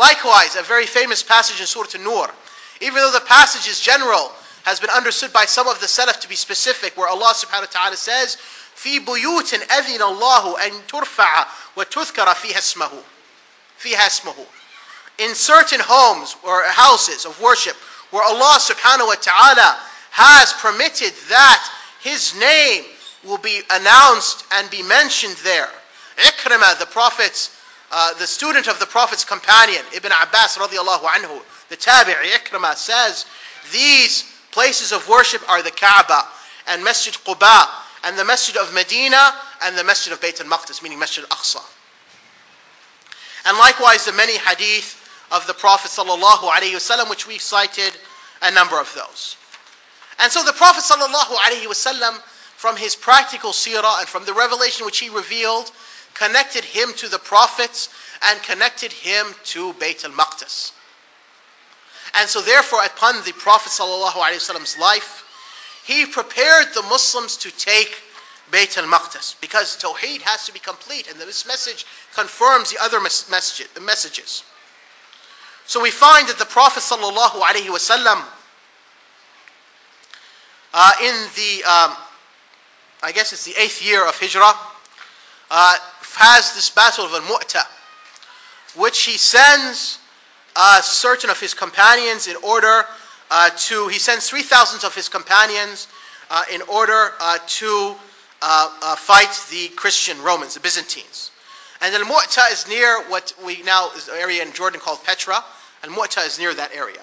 Likewise, a very famous passage in Surah An-Nur. Even though the passage is general, has been understood by some of the Salaf to be specific, where Allah subhanahu wa ta'ala says, في بيوت أذن الله أن ترفع وتذكر فيها اسمه فيها اسمه in certain homes or houses of worship where Allah subhanahu wa ta'ala has permitted that His name will be announced and be mentioned there. Ikrimah, the Prophet's, uh, the student of the Prophet's companion, Ibn Abbas radiallahu anhu, the Tabi'i Ikrimah says, these places of worship are the Kaaba and Masjid Quba and the Masjid of Medina and the Masjid of Bayt al-Maqdis, meaning Masjid al-Aqsa. And likewise the many hadith of the Prophet sallallahu alaihi wasallam, which we've cited a number of those. And so the Prophet sallallahu alaihi wasallam, from his practical seerah and from the revelation which he revealed, connected him to the prophets and connected him to Bayt al-Maqdis. And so therefore, upon the Prophet wasallam's life, he prepared the Muslims to take Bayt al-Maqdis because Tawheed has to be complete and this message confirms the other message, messages. So we find that the Prophet wasallam uh, in the, um, I guess it's the eighth year of Hijrah, uh, has this battle of Al-Mu'ta, which he sends uh, certain of his companions in order uh, to, he sends 3,000 of his companions uh, in order uh, to fight the Christian Romans, the Byzantines. And Al-Mu'ta is near what we now is an area in Jordan called Petra, and Mu'ta is near that area.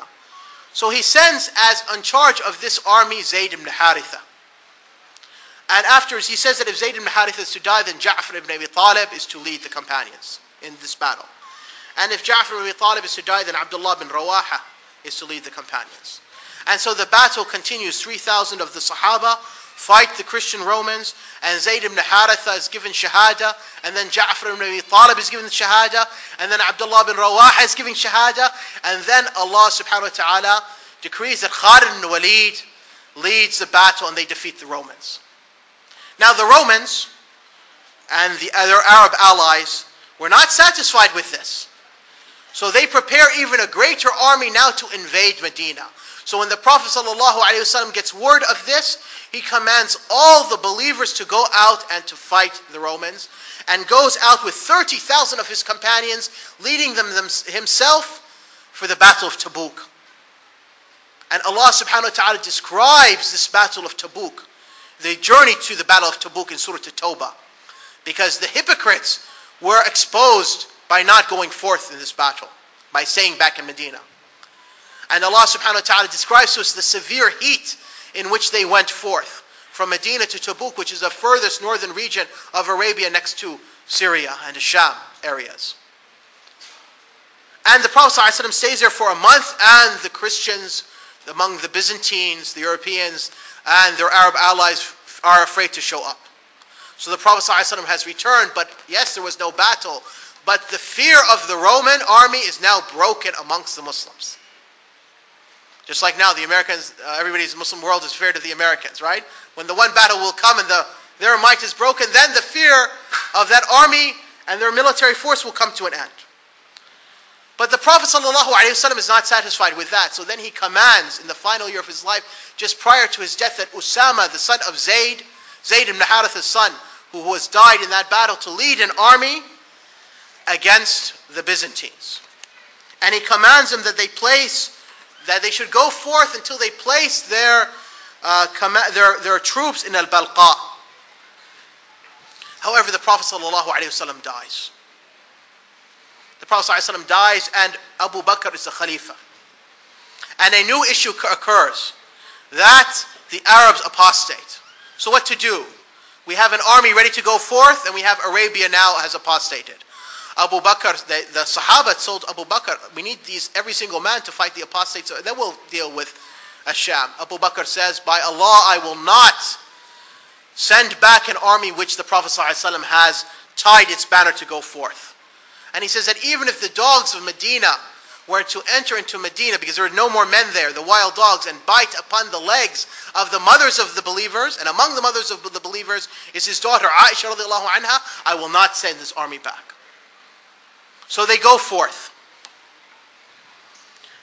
So he sends as in charge of this army Zayd ibn Haritha. And afterwards he says that if Zayd ibn Haritha is to die, then Ja'far ibn Abi Talib is to lead the companions in this battle. And if Ja'far ibn Abi Talib is to die, then Abdullah bin Rawaha is to lead the companions. And so the battle continues. 3,000 of the Sahaba fight the Christian Romans, and Zayd ibn Haritha is given Shahada, and then Ja'far ibn Abi Talib is given Shahada, and then Abdullah bin Rawaha is giving Shahada, and then Allah subhanahu wa ta'ala decrees that Khalid ibn Walid leads the battle and they defeat the Romans. Now the Romans and the other Arab allies were not satisfied with this. So they prepare even a greater army now to invade Medina. So when the Prophet ﷺ gets word of this, he commands all the believers to go out and to fight the Romans, and goes out with 30,000 of his companions, leading them, them himself for the battle of Tabuk. And Allah subhanahu wa ta'ala describes this battle of Tabuk, the journey to the battle of Tabuk in Surah At-Tawbah. Because the hypocrites were exposed by not going forth in this battle, by staying back in Medina. And Allah subhanahu wa ta'ala describes to us the severe heat in which they went forth from Medina to Tabuk, which is the furthest northern region of Arabia next to Syria and the Sham areas. And the Prophet stays there for a month, and the Christians, among the Byzantines, the Europeans, and their Arab allies are afraid to show up. So the Prophet ﷺ has returned, but yes, there was no battle, but the fear of the Roman army is now broken amongst the Muslims. Just like now, the Americans, uh, everybody's Muslim world is feared of the Americans, right? When the one battle will come and the, their might is broken, then the fear of that army and their military force will come to an end. But the Prophet ﷺ is not satisfied with that. So then he commands in the final year of his life, just prior to his death, that Usama, the son of Zayd, Zayd ibn Haritha's son, who was died in that battle, to lead an army against the Byzantines. And he commands them that they place, that they should go forth until they place their, uh, their, their troops in Al-Balqa. However, the Prophet ﷺ dies. Prophet ﷺ dies and Abu Bakr is the Khalifa. And a new issue occurs that the Arabs apostate. So what to do? We have an army ready to go forth, and we have Arabia now has apostated. Abu Bakr, the, the Sahaba told Abu Bakr, we need these every single man to fight the apostates, then we'll deal with Asham. Abu Bakr says, By Allah, I will not send back an army which the Prophet ﷺ has tied its banner to go forth. And he says that even if the dogs of Medina were to enter into Medina because there are no more men there, the wild dogs, and bite upon the legs of the mothers of the believers, and among the mothers of the believers is his daughter Aisha radiallahu anha, I will not send this army back. So they go forth.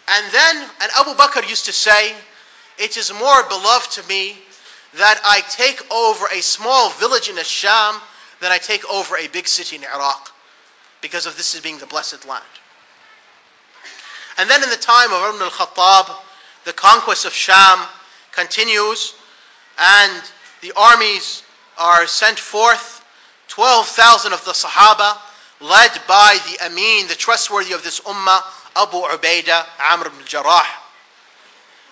And then, and Abu Bakr used to say, It is more beloved to me that I take over a small village in Asham than I take over a big city in Iraq, because of this as being the blessed land. And then in the time of Umar al-Khattab, the conquest of Sham continues, and the armies are sent forth. 12,000 of the Sahaba, led by the Amin, the trustworthy of this Ummah, Abu Ubaidah, Amr ibn Jarrah.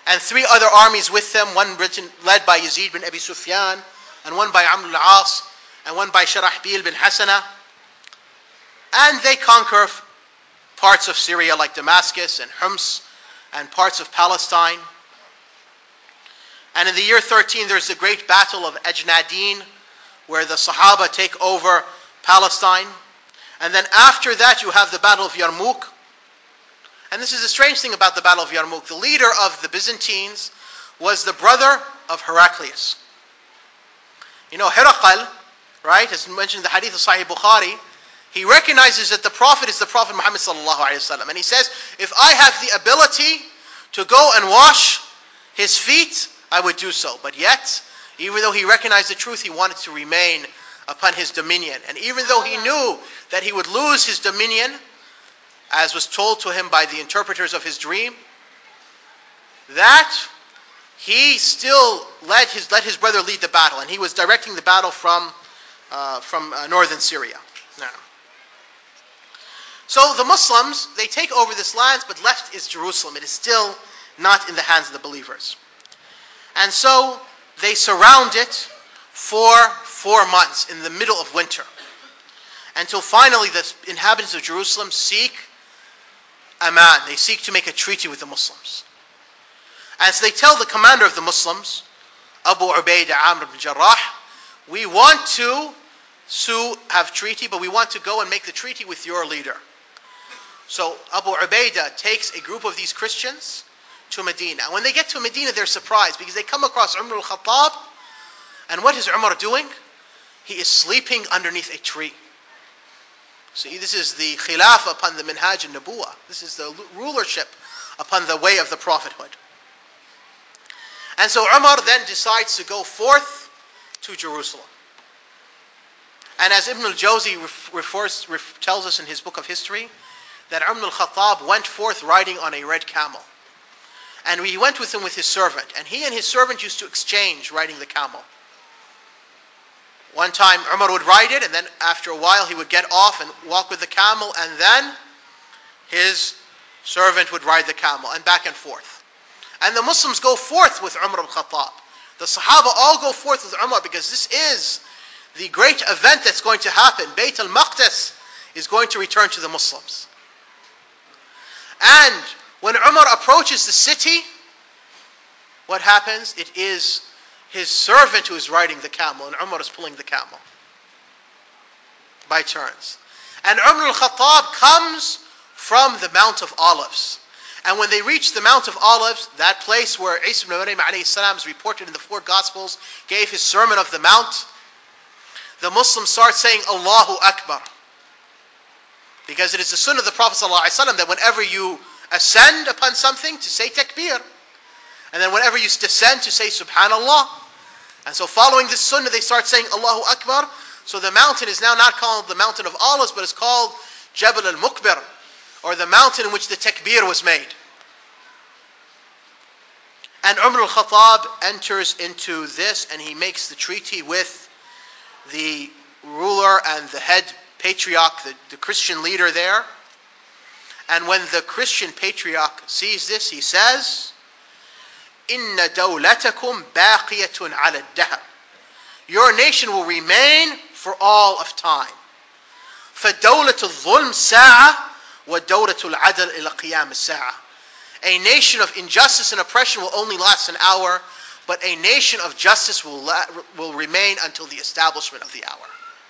And three other armies with them, one led by Yazid bin Abi Sufyan, and one by Amr al-As, and one by Sharahbil bin Hasana. And they conquer parts of Syria like Damascus and Homs and parts of Palestine. And in the year 13, there's the great battle of Ajnadin, where the Sahaba take over Palestine. And then after that, you have the Battle of Yarmouk. And this is a strange thing about the Battle of Yarmouk. The leader of the Byzantines was the brother of Heraclius. You know, Herakal, right, as mentioned in the hadith of Sahih Bukhari, he recognizes that the Prophet is the Prophet Muhammad and he says, "If I have the ability to go and wash his feet, I would do so." But yet, even though he recognized the truth, he wanted to remain upon his dominion, and even though he knew that he would lose his dominion, as was told to him by the interpreters of his dream, that he still let his let his brother lead the battle, and he was directing the battle from uh, from uh, northern Syria. Now. So the Muslims, they take over this land, but left is Jerusalem. It is still not in the hands of the believers. And so they surround it for four months in the middle of winter. Until finally the inhabitants of Jerusalem seek Aman. They seek to make a treaty with the Muslims. And so they tell the commander of the Muslims, Abu Ubaidah Amr ibn Jarrah, we want to sue, have treaty, but we want to go and make the treaty with your leader. So Abu Ubaidah takes a group of these Christians to Medina. When they get to Medina, they're surprised because they come across Umar al-Khattab, and what is Umar doing? He is sleeping underneath a tree. See, this is the khilaf upon the minhaj and nabuwa. This is the rulership upon the way of the prophethood. And so Umar then decides to go forth to Jerusalem. And as Ibn al-Jawzi refers, tells us in his book of history, that Umar al-Khattab went forth riding on a red camel. And he went with him with his servant. And he and his servant used to exchange riding the camel. One time Umar would ride it, and then after a while he would get off and walk with the camel, and then his servant would ride the camel, and back and forth. And the Muslims go forth with Umar al-Khattab. The Sahaba all go forth with Umar because this is the great event that's going to happen. Bayt al-Maqdis is going to return to the Muslims. And when Umar approaches the city, what happens? It is his servant who is riding the camel, and Umar is pulling the camel by turns. And Umar al Khattab comes from the Mount of Olives. And when they reach the Mount of Olives, that place where Isa ibn Maryam is reported in the four Gospels, gave his sermon of the Mount, the Muslims start saying Allahu Akbar. Because it is the sunnah of the Prophet ﷺ that whenever you ascend upon something, to say takbir. And then whenever you descend, to say subhanallah. And so following this sunnah, they start saying Allahu Akbar. So the mountain is now not called the mountain of olives, but it's called Jabal al-Mukbir, or the mountain in which the takbir was made. And Umar al-Khattab enters into this and he makes the treaty with the ruler and the head patriarch, the, the Christian leader there. And when the Christian patriarch sees this, he says, إن دولتكم باقية على الدهر. Your nation will remain for all of time. فدولة الظلم ساعة ودولة العدل إلى قيام الساعة. A nation of injustice and oppression will only last an hour, but a nation of justice will, la- will remain until the establishment of the hour.